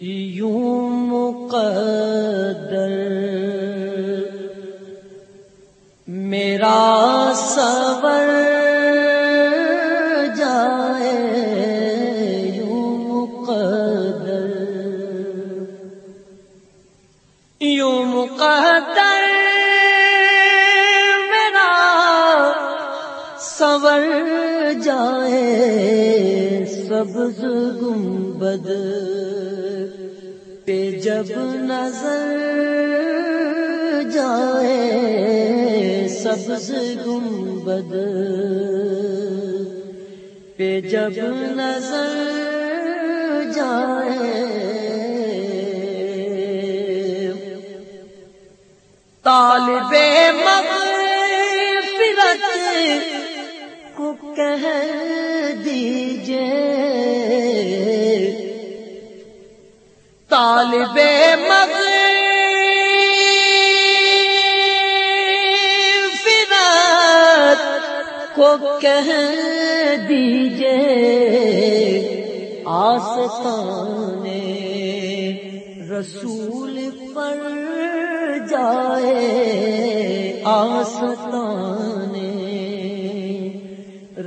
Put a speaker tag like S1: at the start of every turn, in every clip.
S1: یوں مقدر میرا سور جائے یوں مقدر یوں مقدر میرا سور جائے سبز گنبد پہ جب نظر جائے سبز گنبد پہ جب نظر جائے طالب مغفرت کو کہہ طالب مغفرت کو کہہ دیجیے آستانے رسول پر جائے آستانے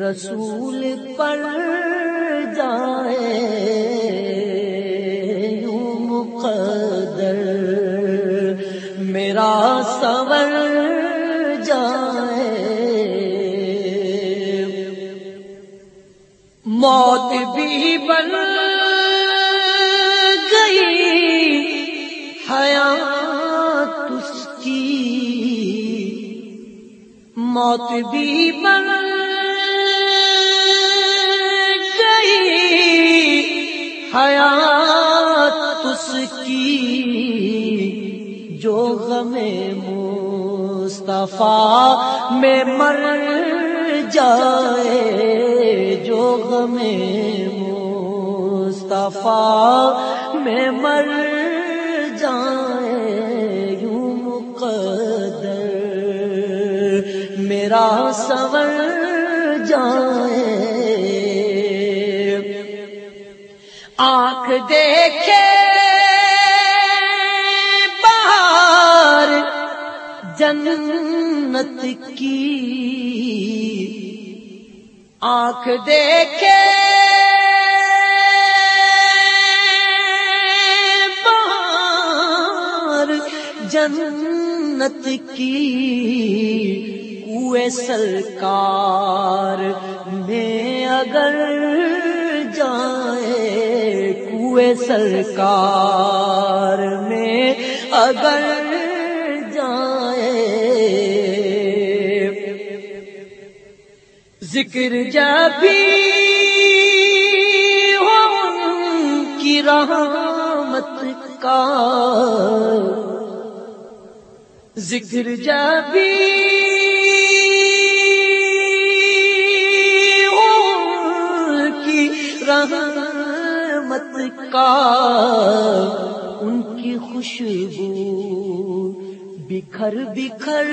S1: رسول پر جائے موت بھی بن گئی۔ حیات اس کی۔ موت بھی بن گئی۔ حیات اس کی۔ جو غم مصطفیٰ میں مر جائے۔ غم مصطفیٰ میں مر جائے یوں مقدر میرا سور جائے۔ آنکھ دیکھے باہر جنت کی آنکھ دیکھے۔ باہر جنت کی کوئے سرکار میں اگر جائے کوئے سرکار میں اگر ذکر جب بھی ہو ان کی رحمت کا ذکر جب بھی ہو ان کی رحمت کا ان کی خوشبو بکھر بکھر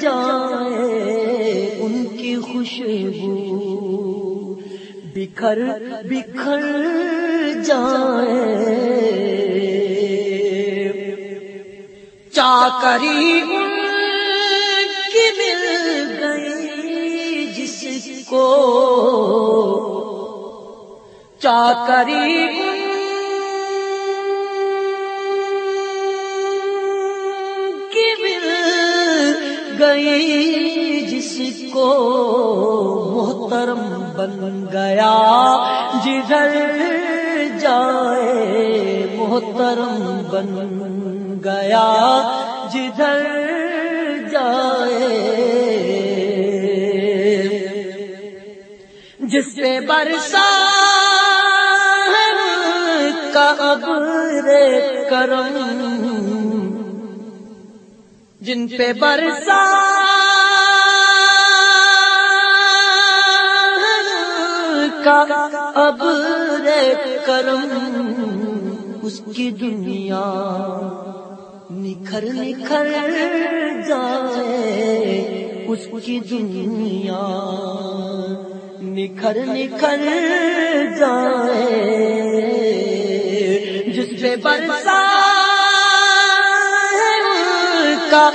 S1: جائے ان کی خوشبو۔ بکھر بکھر جائے۔ چاکری ان کی مل گئی جس کو چاکری کو محترم بن گیا۔ جدھر جائے محترم بن گیا۔ جدھر جائے جس پہ برسا کا ابر کرم۔ جن پہ برسا کا اب رے کرم اس کی دنیا نکھر نکھر جائے، اس کی دنیا نکھر نکھر جائے پہ برسا کا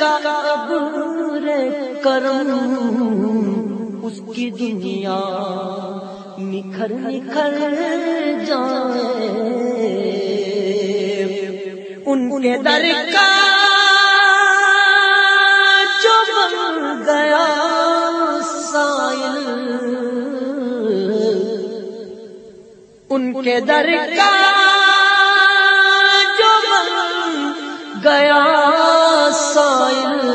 S1: کرم اس کی دنیا نکھر نکھر جائے۔ ان کے در کا جو بن گیا سائل۔ ان کے در کا جو بن گیا سائل۔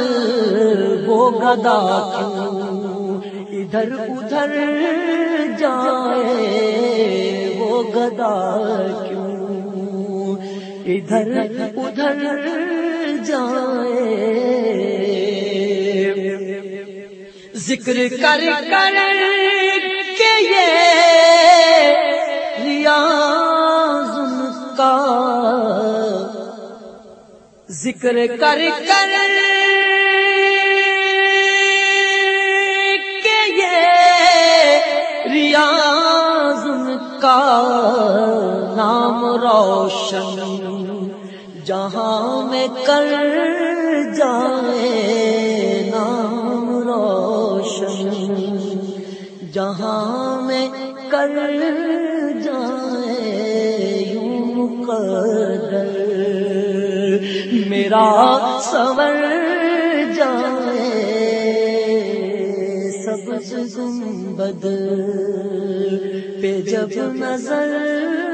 S1: وہ گدا کیوں ادھر ادھر جائے وہ گدا کیوں؟ ادھر ادھر جائے۔ ذکر کر کر کے یہ ریاض کا۔ ذکر کر کر روشن، جہاں میں کر جائے نام روشن، جہاں میں کر جائے یوں قدر میرا سور جائے سب گنبد، پہ جب نظر